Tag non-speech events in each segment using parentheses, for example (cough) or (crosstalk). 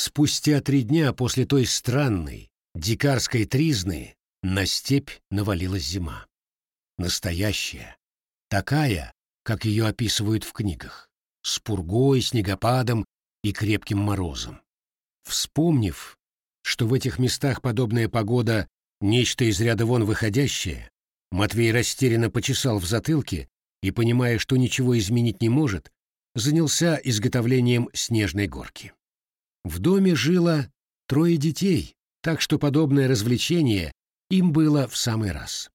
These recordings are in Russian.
Спустя три дня после той странной, дикарской тризны на степь навалилась зима. Настоящая. Такая, как ее описывают в книгах. С пургой, снегопадом и крепким морозом. Вспомнив, что в этих местах подобная погода — нечто из ряда вон выходящее, Матвей растерянно почесал в затылке и, понимая, что ничего изменить не может, занялся изготовлением снежной горки. В доме жило трое детей, так что подобное развлечение им было в самый раз.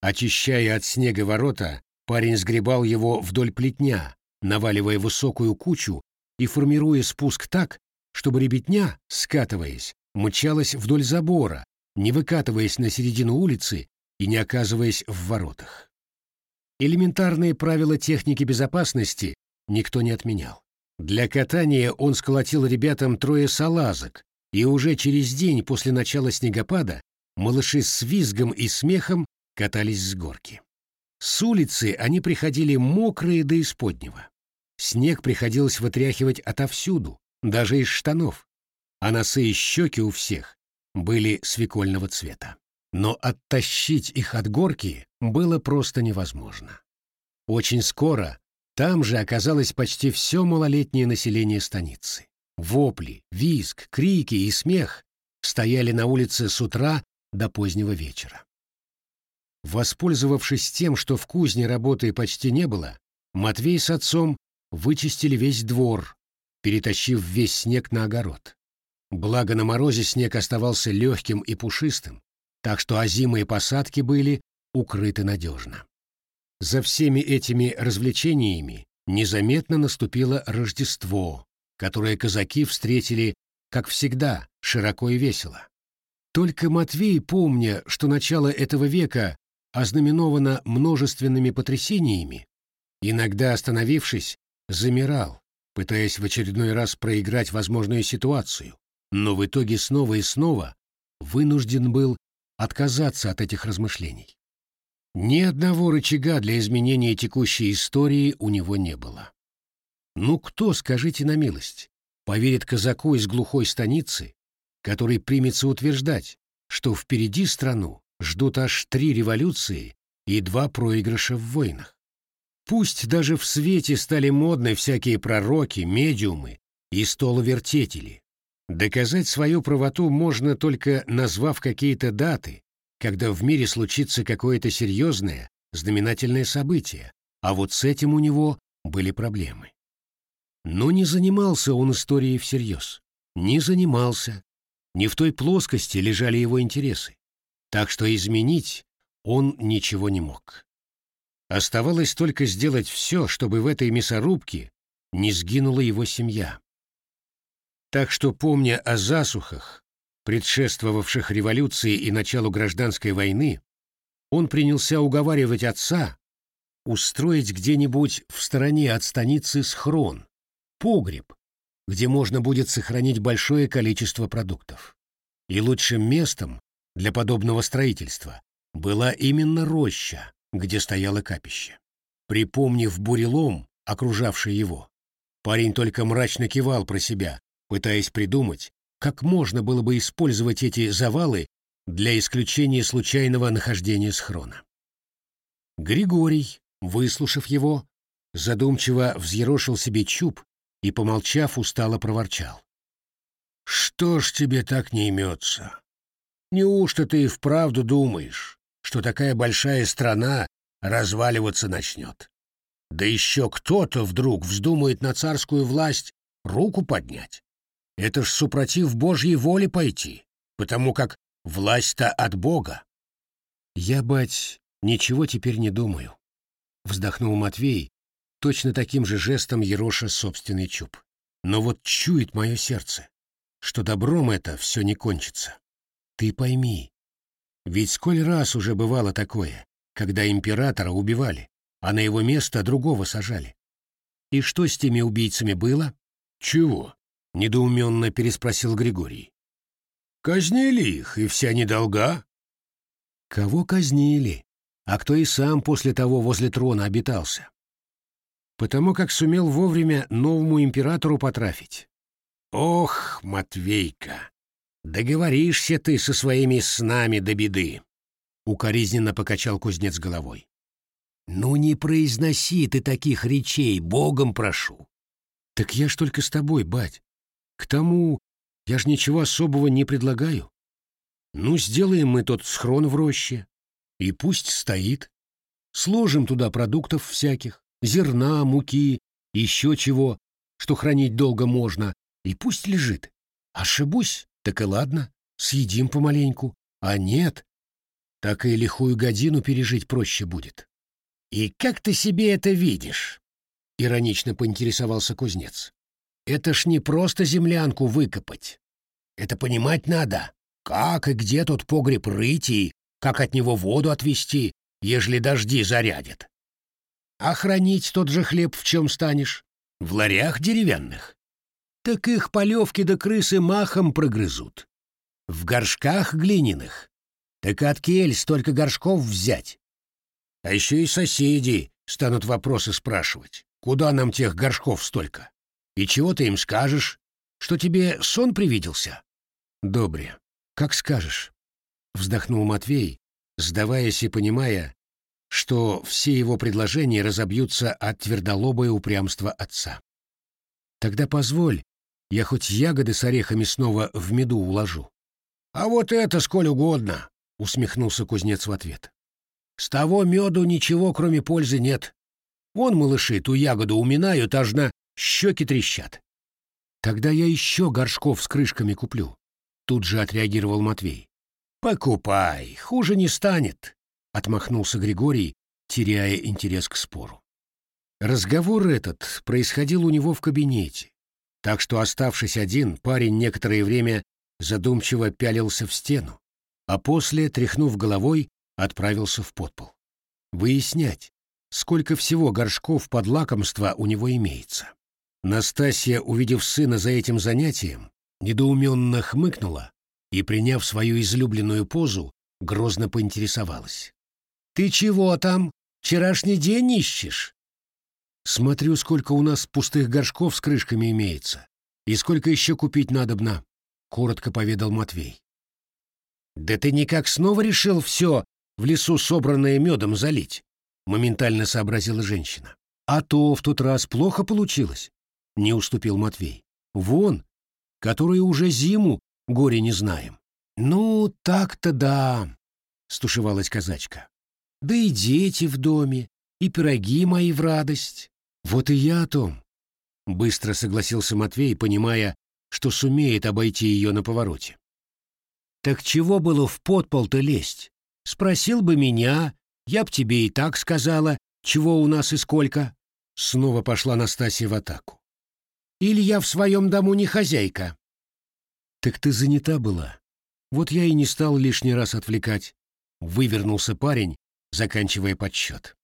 Очищая от снега ворота, парень сгребал его вдоль плетня, наваливая высокую кучу и формируя спуск так, чтобы ребятня, скатываясь, мчалась вдоль забора, не выкатываясь на середину улицы и не оказываясь в воротах. Элементарные правила техники безопасности никто не отменял. Для катания он сколотил ребятам трое салазок, и уже через день после начала снегопада малыши с визгом и смехом катались с горки. С улицы они приходили мокрые до исподнего. Снег приходилось вытряхивать отовсюду, даже из штанов, а носы и щеки у всех были свекольного цвета. Но оттащить их от горки было просто невозможно. Очень скоро там же оказалось почти все малолетнее население станицы. Вопли, визг, крики и смех стояли на улице с утра до позднего вечера. Воспользовавшись тем, что в кузне работы почти не было, Матвей с отцом вычистили весь двор, перетащив весь снег на огород. Благо на морозе снег оставался легким и пушистым, так что озимые посадки были укрыты надежно. За всеми этими развлечениями незаметно наступило Рождество, которое казаки встретили, как всегда, широко и весело. Только Матвей, помня, что начало этого века ознаменовано множественными потрясениями, иногда остановившись, замирал, пытаясь в очередной раз проиграть возможную ситуацию, но в итоге снова и снова вынужден был отказаться от этих размышлений. Ни одного рычага для изменения текущей истории у него не было. Ну кто, скажите на милость, поверит казаку из глухой станицы, который примется утверждать, что впереди страну ждут аж три революции и два проигрыша в войнах? Пусть даже в свете стали модны всякие пророки, медиумы и столовертетели. Доказать свою правоту можно только назвав какие-то даты, когда в мире случится какое-то серьезное, знаменательное событие, а вот с этим у него были проблемы. Но не занимался он историей всерьез. Не занимался. Не в той плоскости лежали его интересы. Так что изменить он ничего не мог. Оставалось только сделать все, чтобы в этой мясорубке не сгинула его семья. Так что, помня о засухах, предшествовавших революции и началу гражданской войны, он принялся уговаривать отца устроить где-нибудь в стороне от станицы схрон, погреб, где можно будет сохранить большое количество продуктов. И лучшим местом для подобного строительства была именно роща, где стояло капище. Припомнив бурелом, окружавший его, парень только мрачно кивал про себя, пытаясь придумать, как можно было бы использовать эти завалы для исключения случайного нахождения схрона. Григорий, выслушав его, задумчиво взъерошил себе чуб и, помолчав, устало проворчал. «Что ж тебе так не имется? Неужто ты и вправду думаешь, что такая большая страна разваливаться начнет? Да еще кто-то вдруг вздумает на царскую власть руку поднять? Это ж супротив Божьей воли пойти, потому как власть-то от Бога. Я, бать, ничего теперь не думаю, вздохнул Матвей, точно таким же жестом ероша собственный чуб. Но вот чует мое сердце, что добром это все не кончится. Ты пойми, ведь сколь раз уже бывало такое, когда императора убивали, а на его место другого сажали. И что с теми убийцами было? Чего? — недоуменно переспросил Григорий. «Казнили их, и вся недолга». «Кого казнили? А кто и сам после того возле трона обитался?» «Потому как сумел вовремя новому императору потрафить. Ох, Матвейка, договоришься ты со своими снами до беды. Укоризненно покачал кузнец головой. Ну не произноси ты таких речей, богом прошу. Так я ж только с тобой, бать. К тому, я ж ничего особого не предлагаю. Ну, сделаем мы тот схрон в роще, и пусть стоит. Сложим туда продуктов всяких, зерна, муки, еще чего, что хранить долго можно, и пусть лежит. Ошибусь, так и ладно, съедим помаленьку. А нет, так и лихую годину пережить проще будет. «И как ты себе это видишь?» — иронично поинтересовался кузнец. «Это ж не просто землянку выкопать. Это понимать надо, как и где тот погреб рыть и как от него воду отвести, ежели дожди зарядят. А хранить тот же хлеб в чем станешь? В ларях деревянных? Так их полевки да крысы махом прогрызут. В горшках глиняных? Так от кель столько горшков взять. А еще и соседи станут вопросы спрашивать. Куда нам тех горшков столько? И чего ты им скажешь? Что тебе сон привиделся? Добре, как скажешь. Вздохнул Матвей, сдаваясь и понимая, что все его предложения разобьются от твердолобое упрямства отца. Тогда позволь, я хоть ягоды с орехами снова в меду уложу. — А вот это сколь угодно, — усмехнулся кузнец в ответ. — С того меду ничего, кроме пользы, нет. Вон малыши ту ягоду уминают, аж на щеки трещат. — Тогда я еще горшков с крышками куплю, — тут же отреагировал Матвей. — Покупай, хуже не станет, — отмахнулся Григорий, теряя интерес к спору. Разговор этот происходил у него в кабинете, так что, оставшись один, парень некоторое время задумчиво пялился в стену, а после, тряхнув головой, отправился в подпол. Выяснять, сколько всего горшков под лакомство у него имеется. Настасья, увидев сына за этим занятием, недоуменно хмыкнула и, приняв свою излюбленную позу, грозно поинтересовалась. «Ты чего там? Вчерашний день ищешь?» «Смотрю, сколько у нас пустых горшков с крышками имеется, и сколько еще купить надобно», — коротко поведал Матвей. «Да ты никак снова решил все в лесу собранное медом залить?» — моментально сообразила женщина. «А то в тот раз плохо получилось», — не уступил Матвей. «Вон, которые уже зиму горе не знаем». «Ну, так-то да», — стушевалась казачка. Да и дети в доме, и пироги мои в радость. Вот и я о том. Быстро согласился Матвей, понимая, что сумеет обойти ее на повороте. Так чего было в подпол-то лезть? Спросил бы меня, я б тебе и так сказала, чего у нас и сколько. Снова пошла Настасья в атаку. Или я в своем дому не хозяйка? Так ты занята была. Вот я и не стал лишний раз отвлекать. Вывернулся парень, заканчивая подсчет.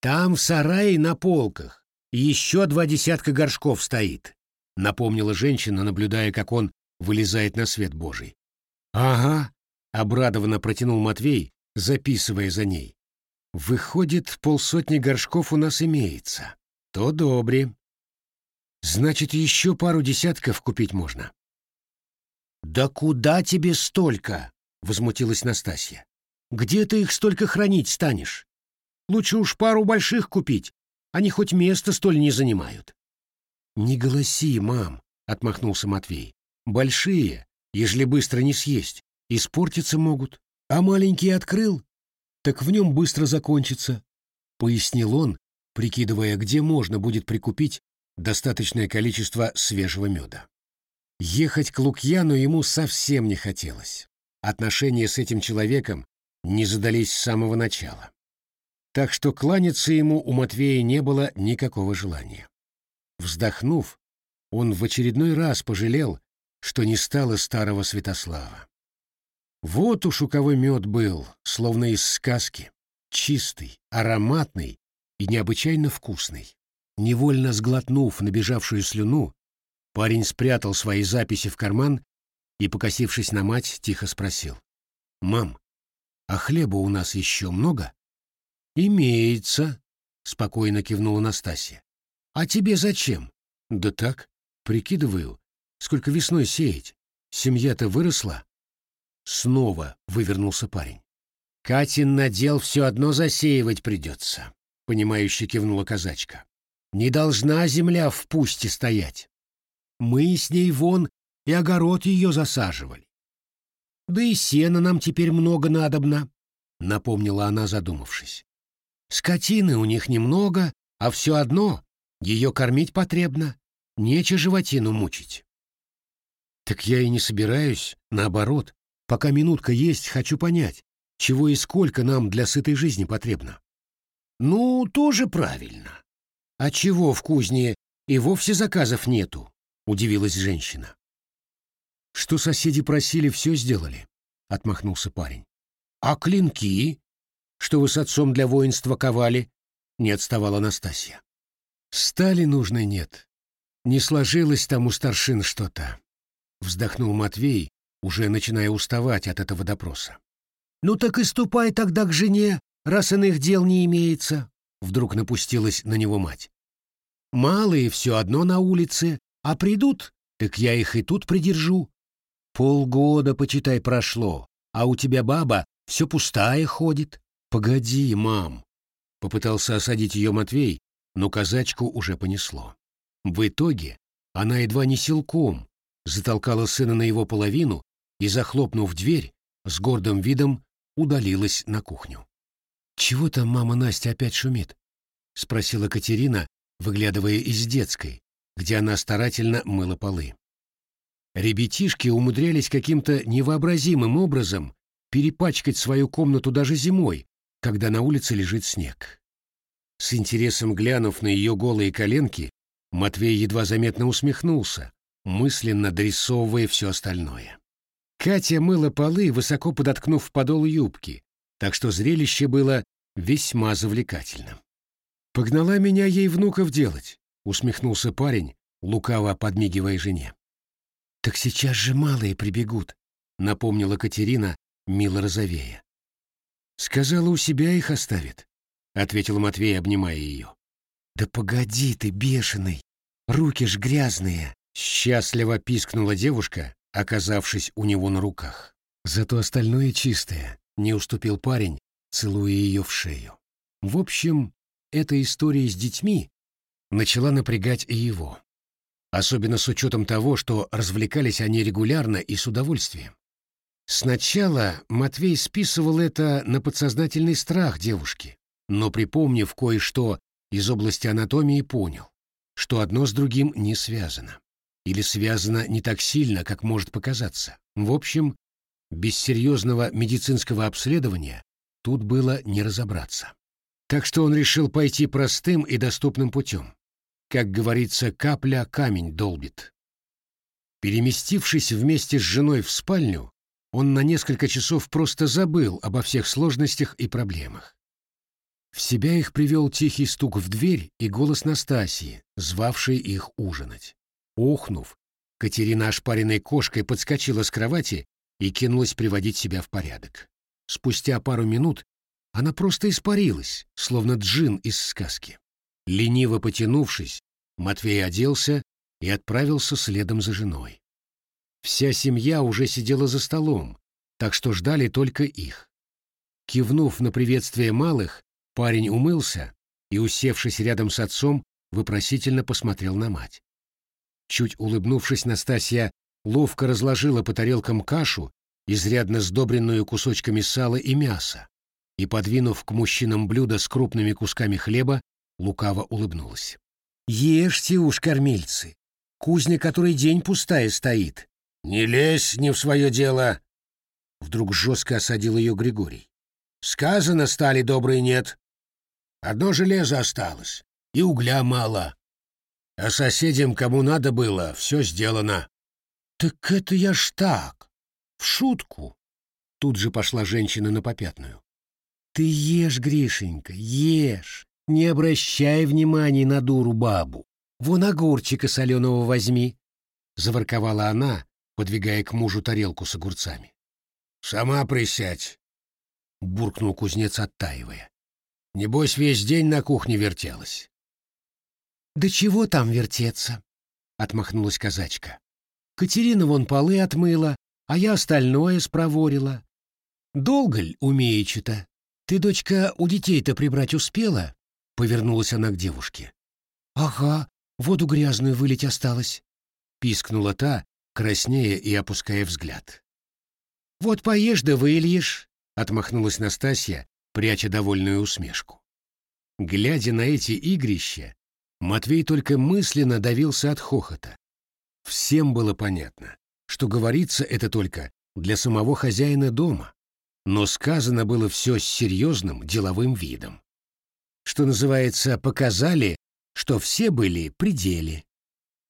«Там в сарае на полках еще два десятка горшков стоит», — напомнила женщина, наблюдая, как он вылезает на свет Божий. «Ага», — обрадованно протянул Матвей, записывая за ней. «Выходит, полсотни горшков у нас имеется. То добре. Значит, еще пару десятков купить можно». «Да куда тебе столько?» — возмутилась Настасья. Где ты их столько хранить станешь? Лучше уж пару больших купить, они хоть место столь не занимают. Не голоси, мам, отмахнулся Матвей. Большие, ежели быстро не съесть, испортиться могут. А маленький открыл, так в нем быстро закончится, пояснил он, прикидывая, где можно будет прикупить достаточное количество свежего меда. Ехать к Лукьяну ему совсем не хотелось. Отношения с этим человеком не задались с самого начала. Так что кланяться ему у Матвея не было никакого желания. Вздохнув, он в очередной раз пожалел, что не стало старого Святослава. Вот уж у кого мед был, словно из сказки, чистый, ароматный и необычайно вкусный. Невольно сглотнув набежавшую слюну, парень спрятал свои записи в карман и, покосившись на мать, тихо спросил. «Мам, а хлеба у нас еще много? Имеется, спокойно кивнула Настасья. А тебе зачем? Да так, прикидываю, сколько весной сеять. Семья-то выросла. Снова вывернулся парень. Катин надел все одно засеивать придется, — понимающе кивнула казачка. Не должна земля в пусте стоять. Мы с ней вон и огород ее засаживали. Да и сена нам теперь много надобно, — напомнила она, задумавшись. Скотины у них немного, а все одно ее кормить потребно, нече животину мучить. Так я и не собираюсь, наоборот, пока минутка есть, хочу понять, чего и сколько нам для сытой жизни потребно. Ну, тоже правильно. А чего в кузне и вовсе заказов нету? Удивилась женщина. Что соседи просили, все сделали, отмахнулся парень. А клинки? Что вы с отцом для воинства ковали? Не отставала Настасья. Стали нужной нет. Не сложилось там у старшин что-то. Вздохнул Матвей, уже начиная уставать от этого допроса. «Ну так и ступай тогда к жене, раз иных дел не имеется», — вдруг напустилась на него мать. «Малые все одно на улице, а придут, так я их и тут придержу. Полгода, почитай, прошло, а у тебя баба все пустая ходит. Погоди, мам!» Попытался осадить ее Матвей, но казачку уже понесло. В итоге она едва не силком затолкала сына на его половину и, захлопнув дверь, с гордым видом удалилась на кухню. «Чего там мама Настя опять шумит?» — спросила Катерина, выглядывая из детской, где она старательно мыла полы. Ребятишки умудрялись каким-то невообразимым образом перепачкать свою комнату даже зимой, когда на улице лежит снег. С интересом глянув на ее голые коленки, Матвей едва заметно усмехнулся, мысленно дорисовывая все остальное. Катя мыла полы, высоко подоткнув подол юбки, так что зрелище было весьма завлекательным. «Погнала меня ей внуков делать», — усмехнулся парень, лукаво подмигивая жене. «Так сейчас же малые прибегут», — напомнила Катерина, мило розовея. «Сказала, у себя их оставит», — ответил Матвей, обнимая ее. «Да погоди ты, бешеный! Руки ж грязные!» — счастливо пискнула девушка, оказавшись у него на руках. Зато остальное чистое, не уступил парень, целуя ее в шею. В общем, эта история с детьми начала напрягать и его. Особенно с учетом того, что развлекались они регулярно и с удовольствием. Сначала Матвей списывал это на подсознательный страх девушки, но, припомнив кое-что из области анатомии, понял, что одно с другим не связано или связано не так сильно, как может показаться. В общем, без серьезного медицинского обследования тут было не разобраться. Так что он решил пойти простым и доступным путем. Как говорится, капля камень долбит. Переместившись вместе с женой в спальню, он на несколько часов просто забыл обо всех сложностях и проблемах. В себя их привел тихий стук в дверь и голос Настасии, звавшей их ужинать. Охнув, Катерина ошпаренной кошкой подскочила с кровати и кинулась приводить себя в порядок. Спустя пару минут она просто испарилась, словно джин из сказки. Лениво потянувшись, Матвей оделся и отправился следом за женой. Вся семья уже сидела за столом, так что ждали только их. Кивнув на приветствие малых, парень умылся и, усевшись рядом с отцом, вопросительно посмотрел на мать. Чуть улыбнувшись, Настасья ловко разложила по тарелкам кашу, изрядно сдобренную кусочками сала и мяса, и, подвинув к мужчинам блюдо с крупными кусками хлеба, лукаво улыбнулась. «Ешьте уж, кормильцы! Кузня который день пустая стоит!» «Не лезь не в свое дело!» Вдруг жестко осадил ее Григорий. «Сказано, стали добрые нет. Одно железо осталось, и угля мало. А соседям, кому надо было, все сделано. Так это я ж так, в шутку. Тут же пошла женщина на попятную. Ты ешь, Гришенька, ешь. Не обращай внимания на дуру бабу. Вон огурчика соленого возьми. Заворковала она, подвигая к мужу тарелку с огурцами. «Сама присядь», — буркнул кузнец, оттаивая. «Небось, весь день на кухне вертелась». «Да чего там вертеться?» — отмахнулась казачка. Катерина вон полы отмыла, а я остальное спроворила. Долго ль умеючи-то? Ты, дочка, у детей-то прибрать успела?» — повернулась она к девушке. «Ага, воду грязную вылить осталось», — пискнула та, краснея и опуская взгляд. «Вот поешь да выльешь», — отмахнулась Настасья, пряча довольную усмешку. Глядя на эти игрища, Матвей только мысленно давился от хохота. Всем было понятно, что говорится это только для самого хозяина дома, но сказано было все с серьезным деловым видом. Что называется, показали, что все были при деле.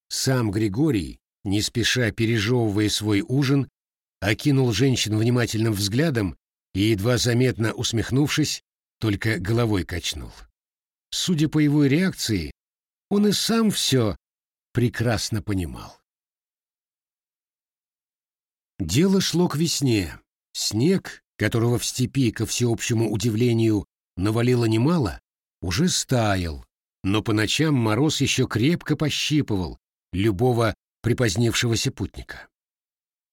Сам Григорий, не спеша пережевывая свой ужин, окинул женщин внимательным взглядом и, едва заметно усмехнувшись, только головой качнул. Судя по его реакции, он и сам все прекрасно понимал. Дело шло к весне. Снег, которого в степи, ко всеобщему удивлению, навалило немало, уже стаял, но по ночам мороз еще крепко пощипывал любого припозднившегося путника.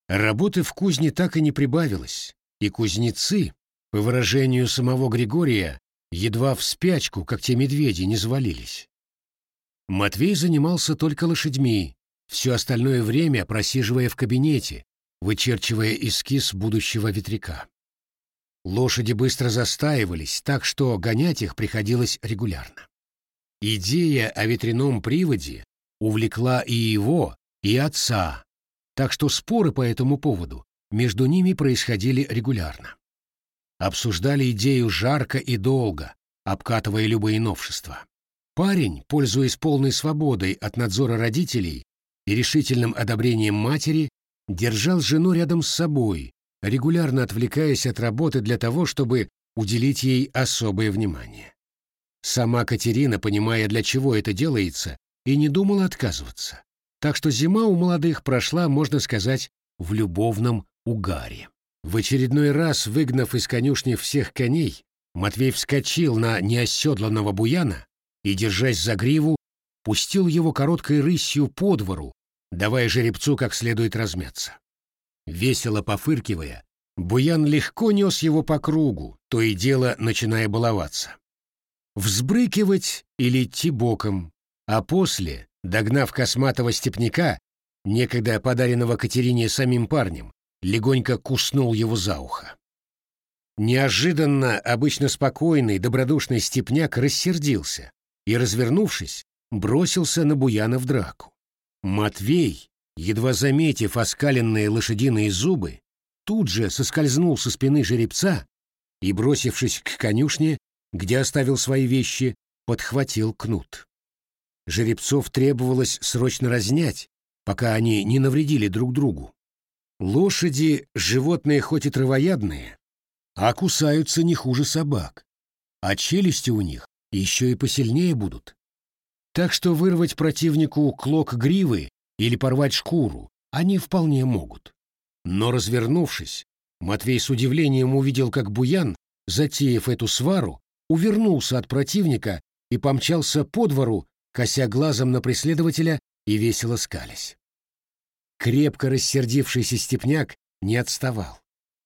Работы в кузне так и не прибавилось, и кузнецы, по выражению самого Григория, едва в спячку, как те медведи, не завалились. Матвей занимался только лошадьми, все остальное время просиживая в кабинете, вычерчивая эскиз будущего ветряка. Лошади быстро застаивались, так что гонять их приходилось регулярно. Идея о ветряном приводе увлекла и его, и отца, так что споры по этому поводу между ними происходили регулярно. Обсуждали идею жарко и долго, обкатывая любые новшества. Парень, пользуясь полной свободой от надзора родителей и решительным одобрением матери, держал жену рядом с собой, регулярно отвлекаясь от работы для того, чтобы уделить ей особое внимание. Сама Катерина, понимая, для чего это делается, и не думала отказываться. Так что зима у молодых прошла, можно сказать, в любовном угаре. В очередной раз, выгнав из конюшни всех коней, Матвей вскочил на неоседланного буяна и, держась за гриву, пустил его короткой рысью по двору, давая жеребцу как следует размяться. Весело пофыркивая, Буян легко нес его по кругу, то и дело начиная баловаться. Взбрыкивать или идти боком, а после, догнав косматого степняка, некогда подаренного Катерине самим парнем, легонько куснул его за ухо. Неожиданно обычно спокойный, добродушный степняк рассердился и, развернувшись, бросился на Буяна в драку. Матвей, едва заметив оскаленные лошадиные зубы, тут же соскользнул со спины жеребца и, бросившись к конюшне, где оставил свои вещи, подхватил кнут. Жеребцов требовалось срочно разнять, пока они не навредили друг другу. Лошади — животные хоть и травоядные, а кусаются не хуже собак, а челюсти у них еще и посильнее будут. Так что вырвать противнику клок гривы или порвать шкуру они вполне могут. Но развернувшись, Матвей с удивлением увидел, как Буян, затеяв эту свару, увернулся от противника и помчался по двору, кося глазом на преследователя и весело скались. Крепко рассердившийся степняк не отставал,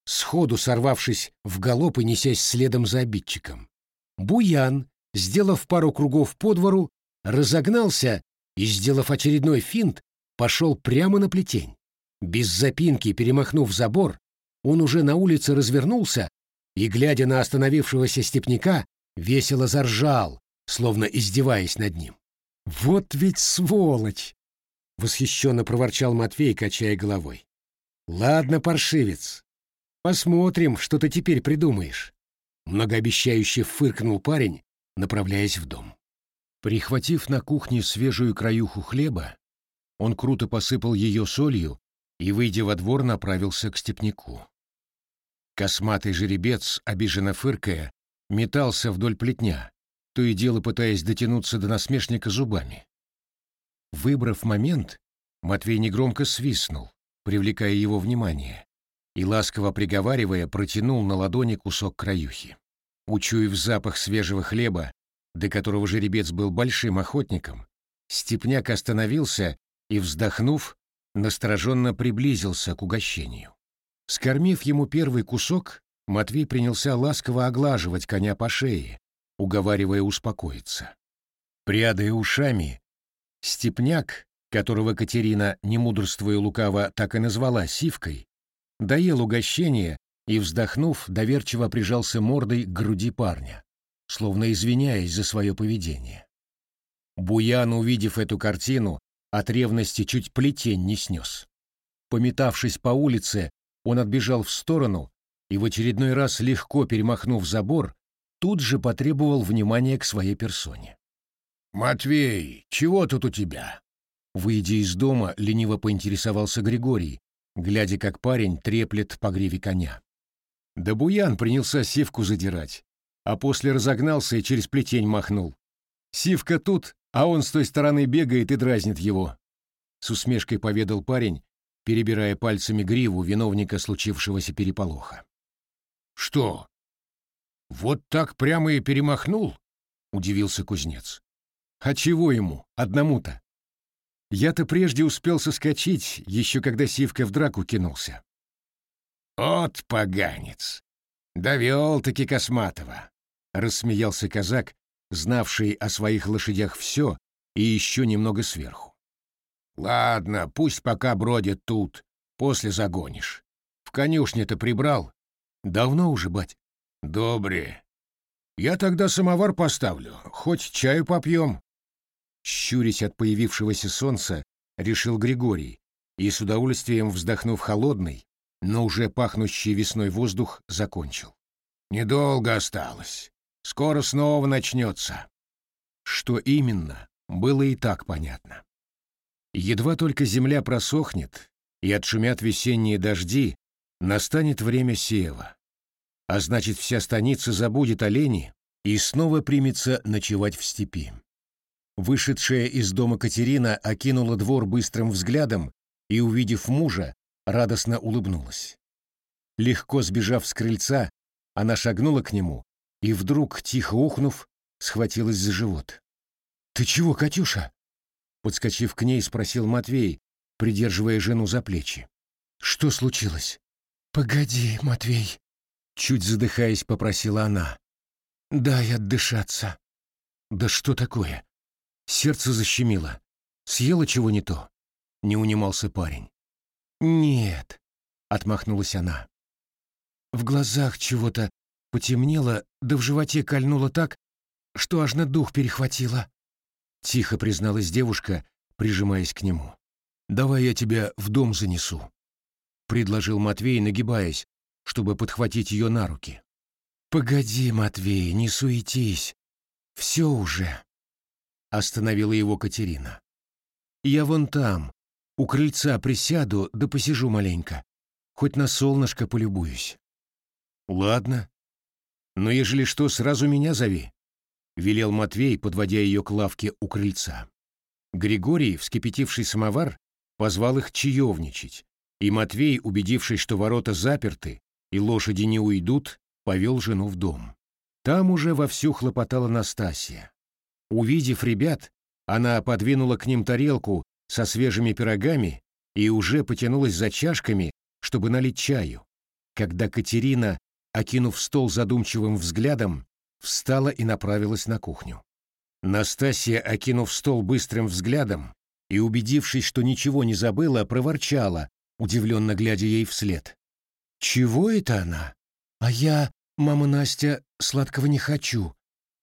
сходу сорвавшись в галоп и несясь следом за обидчиком. Буян, сделав пару кругов по двору, разогнался и, сделав очередной финт, пошел прямо на плетень. Без запинки перемахнув забор, он уже на улице развернулся и, глядя на остановившегося степняка, весело заржал, словно издеваясь над ним. «Вот ведь сволочь!» — восхищенно проворчал Матвей, качая головой. «Ладно, паршивец, посмотрим, что ты теперь придумаешь», — многообещающе фыркнул парень, направляясь в дом. Прихватив на кухне свежую краюху хлеба, он круто посыпал ее солью и, выйдя во двор, направился к степняку. Косматый жеребец, обиженно фыркая, метался вдоль плетня, то и дело пытаясь дотянуться до насмешника зубами. Выбрав момент, Матвей негромко свистнул, привлекая его внимание, и, ласково приговаривая, протянул на ладони кусок краюхи. Учуяв запах свежего хлеба, до которого жеребец был большим охотником, степняк остановился и, вздохнув, настороженно приблизился к угощению. Скормив ему первый кусок, Матвей принялся ласково оглаживать коня по шее, уговаривая успокоиться. Прядая ушами, степняк, которого Катерина, не мудрствуя лукаво, так и назвала сивкой, доел угощение и, вздохнув, доверчиво прижался мордой к груди парня, словно извиняясь за свое поведение. Буян, увидев эту картину, от ревности чуть плетень не снес. Пометавшись по улице, он отбежал в сторону и в очередной раз, легко перемахнув забор, тут же потребовал внимания к своей персоне. «Матвей, чего тут у тебя?» Выйдя из дома, лениво поинтересовался Григорий, глядя, как парень треплет по гриве коня. Да Буян принялся сивку задирать, а после разогнался и через плетень махнул. Сивка тут, а он с той стороны бегает и дразнит его. С усмешкой поведал парень, перебирая пальцами гриву виновника случившегося переполоха. «Что? Вот так прямо и перемахнул?» — удивился кузнец. «А чего ему, одному-то? Я-то прежде успел соскочить, еще когда Сивка в драку кинулся». «От поганец! Довел-таки Косматова!» — рассмеялся казак, знавший о своих лошадях все и еще немного сверху. «Ладно, пусть пока бродит тут, после загонишь. В конюшне-то прибрал?» «Давно уже, бать». «Добре. Я тогда самовар поставлю, хоть чаю попьем». Щурясь от появившегося солнца, решил Григорий, и с удовольствием вздохнув холодный, но уже пахнущий весной воздух, закончил. «Недолго осталось. Скоро снова начнется». Что именно, было и так понятно. Едва только земля просохнет и отшумят весенние дожди, настанет время сева. А значит, вся станица забудет олени и снова примется ночевать в степи. Вышедшая из дома Катерина окинула двор быстрым взглядом и, увидев мужа, радостно улыбнулась. Легко сбежав с крыльца, она шагнула к нему и вдруг, тихо ухнув, схватилась за живот. «Ты чего, Катюша?» Подскочив к ней, спросил Матвей, придерживая жену за плечи. «Что случилось?» «Погоди, Матвей», — чуть задыхаясь, попросила она. «Дай отдышаться». «Да что такое?» Сердце защемило. Съела чего не то? Не унимался парень. «Нет», — отмахнулась она. В глазах чего-то потемнело, да в животе кольнуло так, что аж на дух перехватило. Тихо призналась девушка, прижимаясь к нему. «Давай я тебя в дом занесу», — предложил Матвей, нагибаясь, чтобы подхватить ее на руки. «Погоди, Матвей, не суетись. Все уже», — остановила его Катерина. «Я вон там, у крыльца присяду да посижу маленько. Хоть на солнышко полюбуюсь». «Ладно. Но ежели что, сразу меня зови», — велел Матвей, подводя ее к лавке у крыльца. Григорий, вскипятивший самовар, позвал их чаевничать, и Матвей, убедившись, что ворота заперты и лошади не уйдут, повел жену в дом. Там уже вовсю хлопотала Настасья. Увидев ребят, она подвинула к ним тарелку со свежими пирогами и уже потянулась за чашками, чтобы налить чаю, когда Катерина, окинув стол задумчивым взглядом, встала и направилась на кухню. Настасья, окинув стол быстрым взглядом и убедившись, что ничего не забыла, проворчала, удивленно глядя ей вслед. «Чего это она? А я, мама Настя, сладкого не хочу.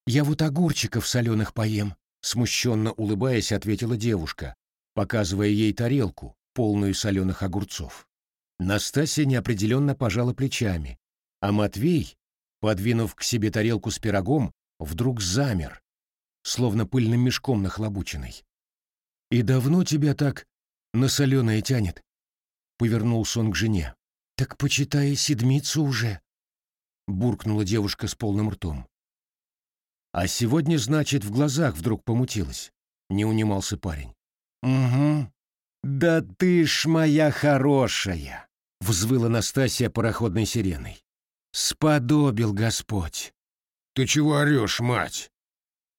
Я вот огурчиков соленых поем», смущенно улыбаясь, ответила девушка, показывая ей тарелку, полную соленых огурцов. Настасья неопределенно пожала плечами, а Матвей, подвинув к себе тарелку с пирогом, вдруг замер, словно пыльным мешком нахлобученный. «И давно тебя так на соленое тянет?» Повернулся он к жене. «Так почитай седмицу уже», — буркнула девушка с полным ртом. «А сегодня, значит, в глазах вдруг помутилась», — не унимался парень. «Угу. Да ты ж моя хорошая!» — взвыла Настасья пароходной сиреной. «Сподобил Господь!» «Ты чего орешь, мать?»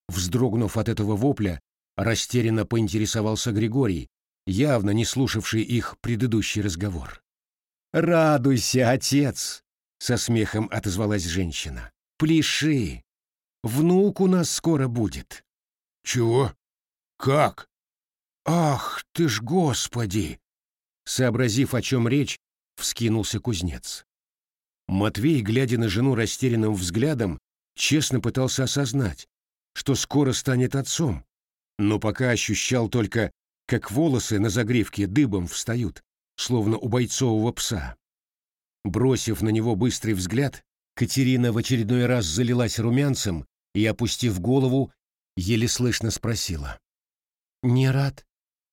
Вздрогнув от этого вопля, растерянно поинтересовался Григорий, явно не слушавший их предыдущий разговор. «Радуйся, отец!» — со смехом отозвалась женщина. «Пляши! Внук у нас скоро будет». «Чего? Как?» «Ах ты ж, Господи!» Сообразив, о чем речь, вскинулся кузнец. Матвей, глядя на жену растерянным взглядом, честно пытался осознать, что скоро станет отцом, но пока ощущал только, как волосы на загривке дыбом встают, словно у бойцового пса. Бросив на него быстрый взгляд, Катерина в очередной раз залилась румянцем и, опустив голову, еле слышно спросила. «Не рад?»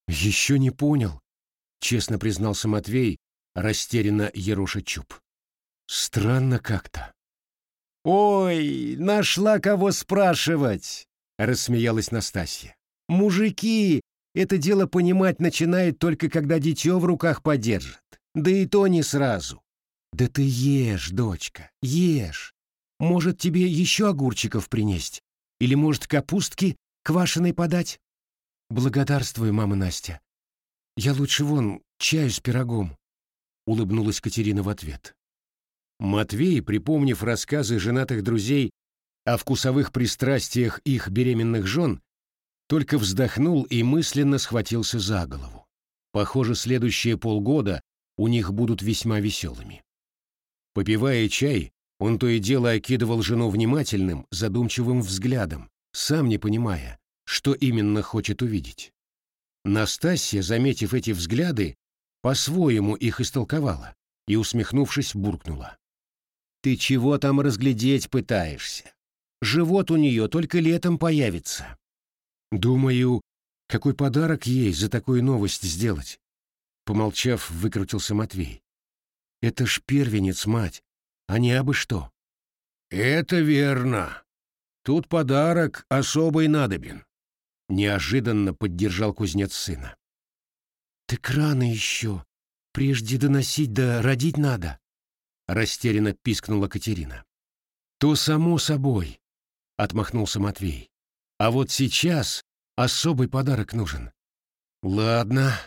«Еще не понял», — честно признался Матвей, растерянно ероша чуб. «Странно как-то». «Ой, нашла кого спрашивать!» — рассмеялась Настасья. «Мужики это дело понимать начинают только когда дитё в руках подержат. Да и то не сразу. Да ты ешь, дочка, ешь. Может, тебе еще огурчиков принесть? Или, может, капустки квашеной подать? Благодарствую, мама Настя. Я лучше вон чаю с пирогом. Улыбнулась Катерина в ответ. Матвей, припомнив рассказы женатых друзей о вкусовых пристрастиях их беременных жен, только вздохнул и мысленно схватился за голову. Похоже, следующие полгода у них будут весьма веселыми. Попивая чай, он то и дело окидывал жену внимательным, задумчивым взглядом, сам не понимая, что именно хочет увидеть. Настасья, заметив эти взгляды, по-своему их истолковала и, усмехнувшись, буркнула. «Ты чего там разглядеть пытаешься? Живот у нее только летом появится». Думаю, какой подарок ей за такую новость сделать? Помолчав, выкрутился Матвей. Это ж первенец, мать, а не абы что. Это верно. Тут подарок особый надобен. Неожиданно поддержал кузнец сына. Так рано еще. Прежде доносить да родить надо. Растерянно пискнула Катерина. То само собой, отмахнулся Матвей. А вот сейчас особый подарок нужен. Ладно,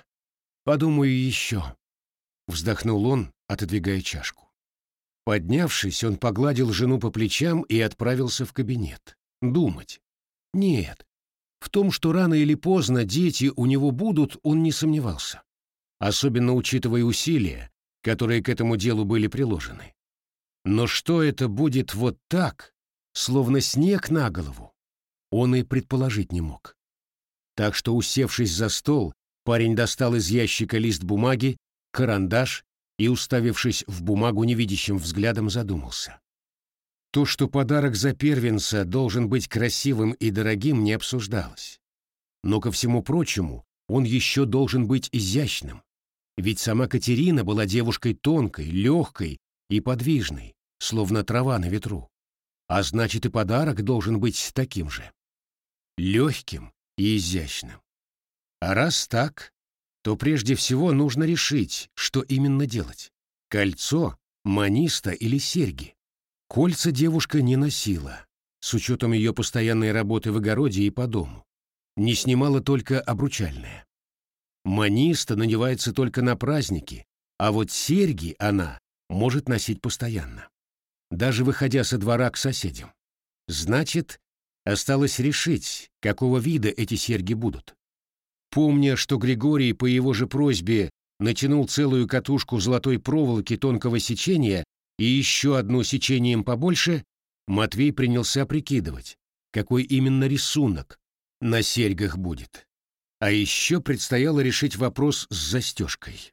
подумаю еще. Вздохнул он, отодвигая чашку. Поднявшись, он погладил жену по плечам и отправился в кабинет. Думать. Нет. В том, что рано или поздно дети у него будут, он не сомневался. Особенно учитывая усилия, которые к этому делу были приложены. Но что это будет вот так, словно снег на голову? он и предположить не мог. Так что, усевшись за стол, парень достал из ящика лист бумаги, карандаш и, уставившись в бумагу невидящим взглядом, задумался. То, что подарок за первенца должен быть красивым и дорогим, не обсуждалось. Но, ко всему прочему, он еще должен быть изящным. Ведь сама Катерина была девушкой тонкой, легкой и подвижной, словно трава на ветру. А значит, и подарок должен быть таким же легким и изящным. А раз так, то прежде всего нужно решить, что именно делать. Кольцо, маниста или серьги. Кольца девушка не носила, с учетом ее постоянной работы в огороде и по дому. Не снимала только обручальное. Маниста надевается только на праздники, а вот серьги она может носить постоянно, даже выходя со двора к соседям. Значит, Осталось решить, какого вида эти серьги будут. Помня, что Григорий по его же просьбе натянул целую катушку золотой проволоки тонкого сечения и еще одну сечением побольше, Матвей принялся прикидывать, какой именно рисунок на серьгах будет. А еще предстояло решить вопрос с застежкой.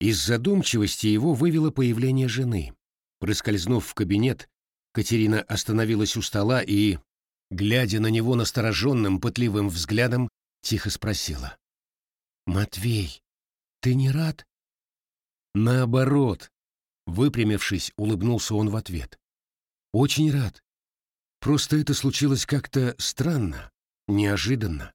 Из задумчивости его вывело появление жены. Проскользнув в кабинет, Катерина остановилась у стола и, глядя на него настороженным, пытливым взглядом, тихо спросила. «Матвей, ты не рад?» «Наоборот», — выпрямившись, улыбнулся он в ответ. «Очень рад. Просто это случилось как-то странно, неожиданно.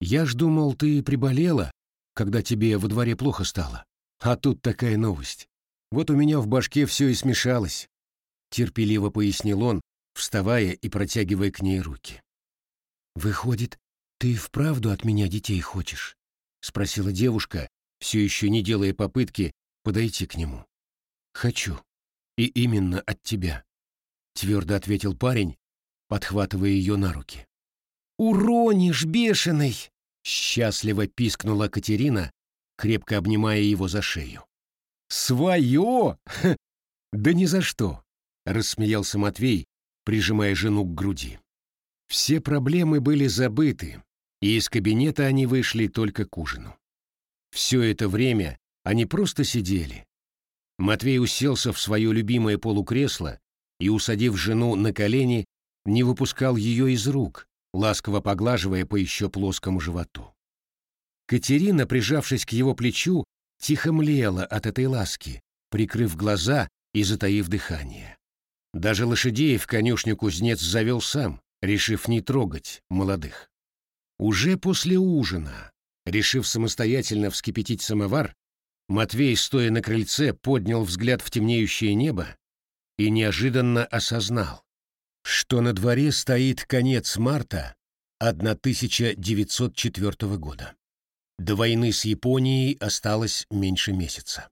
Я ж думал, ты приболела, когда тебе во дворе плохо стало. А тут такая новость. Вот у меня в башке все и смешалось», — терпеливо пояснил он, вставая и протягивая к ней руки. «Выходит, ты вправду от меня детей хочешь?» — спросила девушка, все еще не делая попытки подойти к нему. «Хочу. И именно от тебя», — твердо ответил парень, подхватывая ее на руки. «Уронишь, бешеный!» — счастливо пискнула Катерина, крепко обнимая его за шею. «Свое? (laughs) Да ни за что!» — рассмеялся Матвей, прижимая жену к груди. Все проблемы были забыты, и из кабинета они вышли только к ужину. Все это время они просто сидели. Матвей уселся в свое любимое полукресло и, усадив жену на колени, не выпускал ее из рук, ласково поглаживая по еще плоскому животу. Катерина, прижавшись к его плечу, тихо млела от этой ласки, прикрыв глаза и затаив дыхание. Даже лошадей в конюшню кузнец завел сам, решив не трогать молодых. Уже после ужина, решив самостоятельно вскипятить самовар, Матвей, стоя на крыльце, поднял взгляд в темнеющее небо и неожиданно осознал, что на дворе стоит конец марта 1904 года. До войны с Японией осталось меньше месяца.